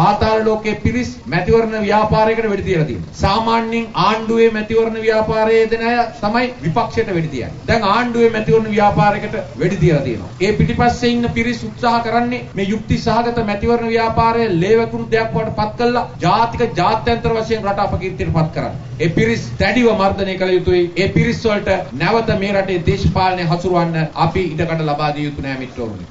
පාතාල ලෝකයේ පිරිස් මැතිවරණ ව්‍යාපාරයකට වෙඩි තියලා තියෙනවා. සාමාන්‍යයෙන් ආණ්ඩුවේ මැතිවරණ ව්‍යාපාරයේ දෙන අය තමයි විපක්ෂයට වෙඩි තියන්නේ. දැන් ආණ්ඩුවේ මැතිවරණ ව්‍යාපාරයකට වෙඩි තියලා තියෙනවා. ඒ පිටිපස්සේ ඉන්න පිරිස් උත්සාහ කරන්නේ මේ යුක්ති සහගත මැතිවරණ ව්‍යාපාරය ලේවකුණු දෙයක් වඩ පත් කළා ජාතික ජාත්‍යන්තර වශයෙන් රට අපකීර්තියට පත් කරන්න. ඒ පිරිස් දැඩිව මර්ධනය කළ යුතුයි. ඒ පිරිස් වලට නැවත මේ රටේ දේශපාලනය හසුරවන්න අපි ඉඩකඩ ලබා දිය යුතු නෑ මිත්‍රවරුනි.